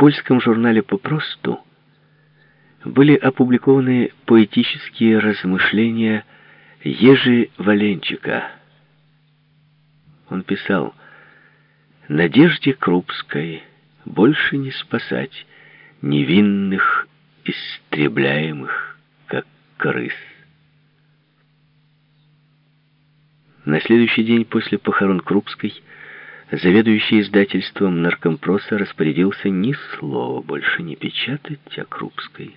польском журнале «Попросту» были опубликованы поэтические размышления Ежи Валенчика. Он писал «Надежде Крупской больше не спасать невинных, истребляемых, как крыс». На следующий день после похорон Крупской заведующий издательством наркомпроса распорядился ни слова больше не печатать о Крупской.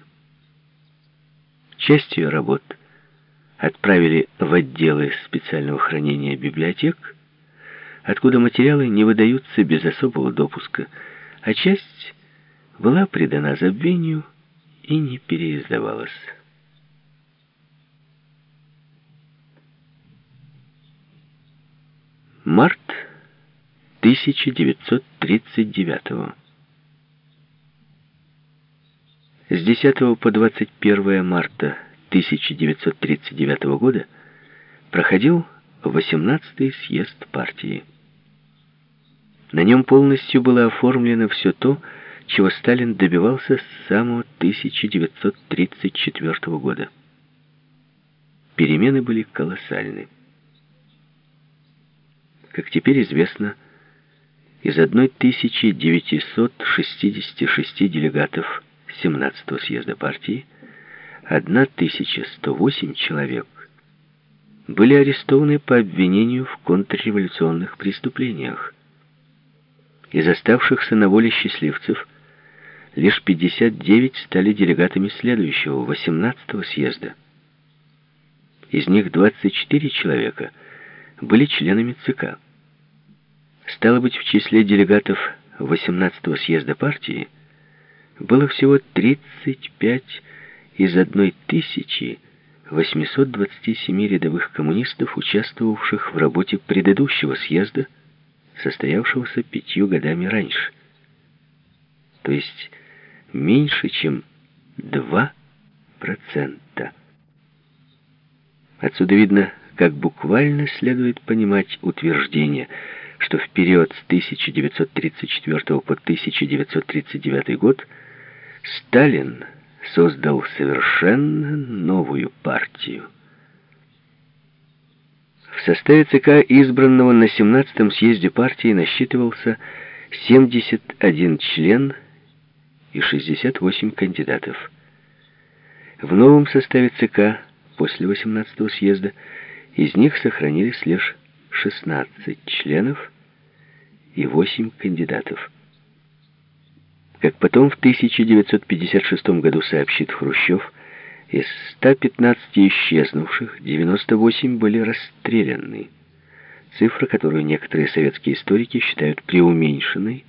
Часть ее работ отправили в отделы специального хранения библиотек, откуда материалы не выдаются без особого допуска, а часть была предана забвению и не переиздавалась. Март 1939 С 10 по 21 марта 1939 года проходил 18-й съезд партии. На нем полностью было оформлено все то, чего Сталин добивался с самого 1934 года. Перемены были колоссальны. Как теперь известно, из 1966 делегатов 17-го съезда партии 1108 человек были арестованы по обвинению в контрреволюционных преступлениях. Из оставшихся на воле счастливцев лишь 59 стали делегатами следующего, 18-го съезда. Из них 24 человека были членами ЦК. Стало быть, в числе делегатов 18-го съезда партии было всего 35 из 1827 рядовых коммунистов, участвовавших в работе предыдущего съезда, состоявшегося пятью годами раньше. То есть меньше, чем 2%. Отсюда видно, как буквально следует понимать утверждение – что в период с 1934 по 1939 год Сталин создал совершенно новую партию. В составе ЦК, избранного на 17-м съезде партии, насчитывался 71 член и 68 кандидатов. В новом составе ЦК после 18-го съезда из них сохранились лишь 16 членов и 8 кандидатов. Как потом в 1956 году сообщит Хрущев, из 115 исчезнувших 98 были расстреляны. Цифра, которую некоторые советские историки считают преуменьшенной,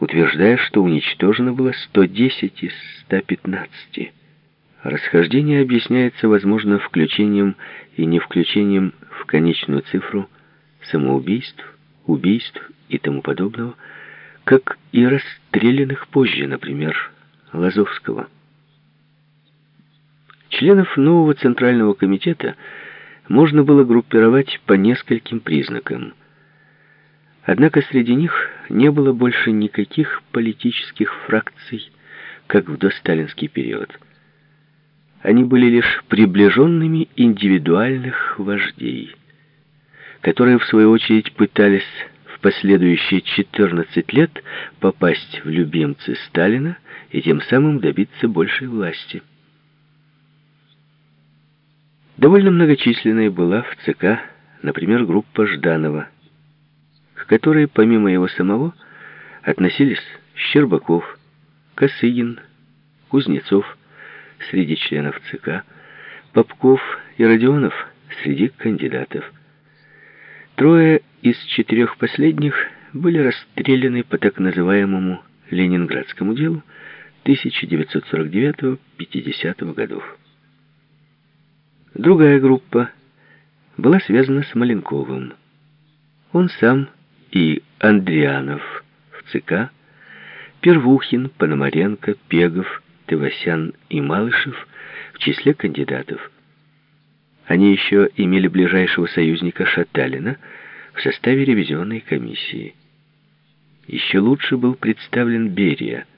утверждая, что уничтожено было 110 из 115. Расхождение объясняется, возможно, включением и не включением в конечную цифру самоубийств, убийств и тому подобного, как и расстрелянных позже, например, Лазовского. Членов нового Центрального комитета можно было группировать по нескольким признакам. Однако среди них не было больше никаких политических фракций, как в досталинский период. Они были лишь приближенными индивидуальных вождей, которые, в свою очередь, пытались последующие 14 лет попасть в любимцы Сталина и тем самым добиться большей власти. Довольно многочисленной была в ЦК, например, группа Жданова, к которой помимо его самого относились Щербаков, Косыгин, Кузнецов среди членов ЦК, Попков и Родионов среди кандидатов. Трое из четырех последних были расстреляны по так называемому Ленинградскому делу 1949-50 годов. Другая группа была связана с Маленковым. Он сам и Андрианов в ЦК, Первухин, Пономаренко, Пегов, Тевасян и Малышев в числе кандидатов. Они еще имели ближайшего союзника Шаталина – в составе ревизионной комиссии. Еще лучше был представлен Берия –